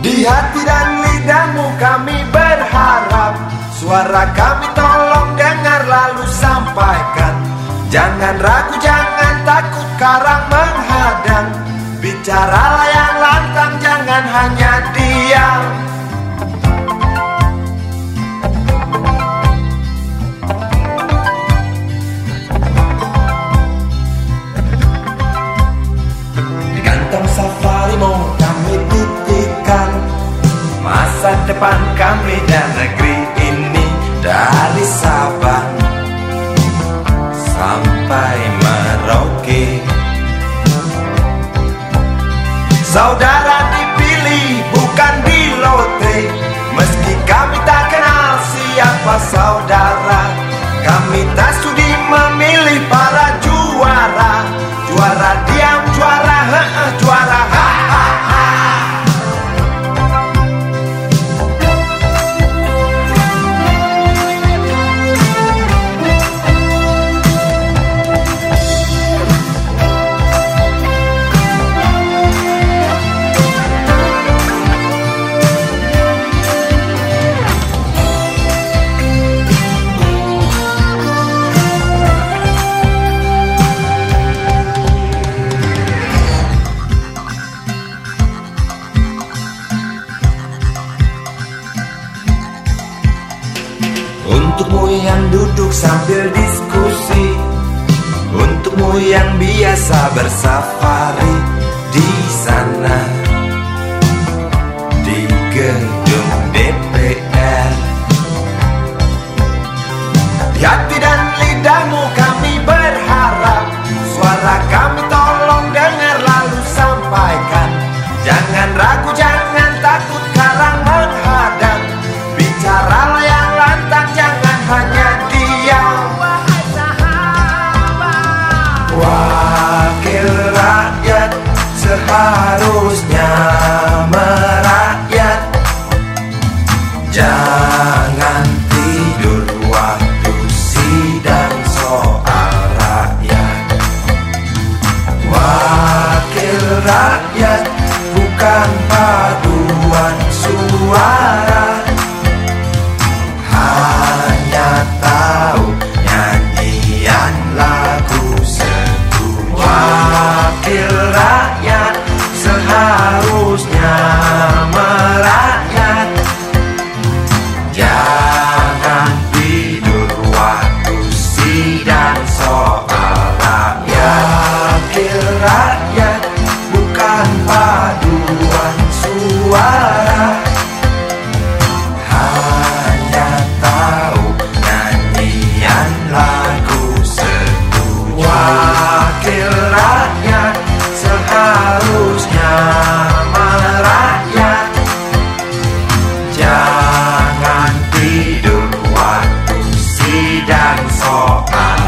Di hati dan lidahmu kami berharap. Suara kami tolong dengar lalu sampaikan. Jangan ragu, jangan takut karang menghadang. Bicaralah yang lantang, jangan hanya Saudara dipilih bukan di lotre. Meski kami tak kenal siapa saudara Kami tak sudi memilih para Untukmu yang duduk sambil diskusi. Untukmu yang biasa bersafari di sana seharusnya Rakyat seharusnya Jangan tidur waktu sidang soal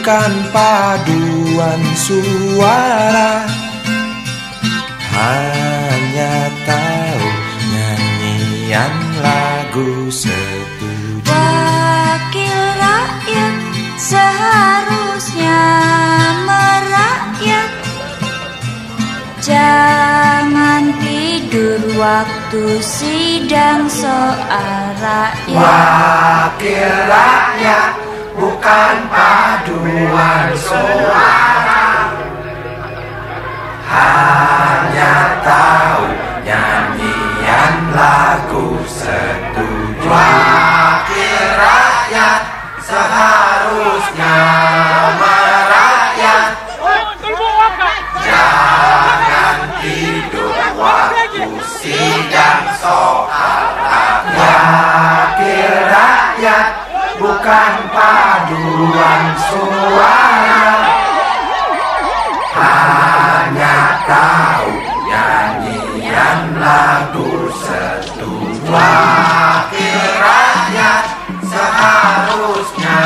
bukan paduan suara. Hanya tahu nyanyian lagu setuju. Wakil rakyat seharusnya merakyat. Jangan tidur waktu sidang soal rakyat. Wakil rakyat bukan paduan suara Hanya tahu nyanyian lagu setuju. Wakil rakyat seharusnya lagu setuju Wakil rakyat seharusnya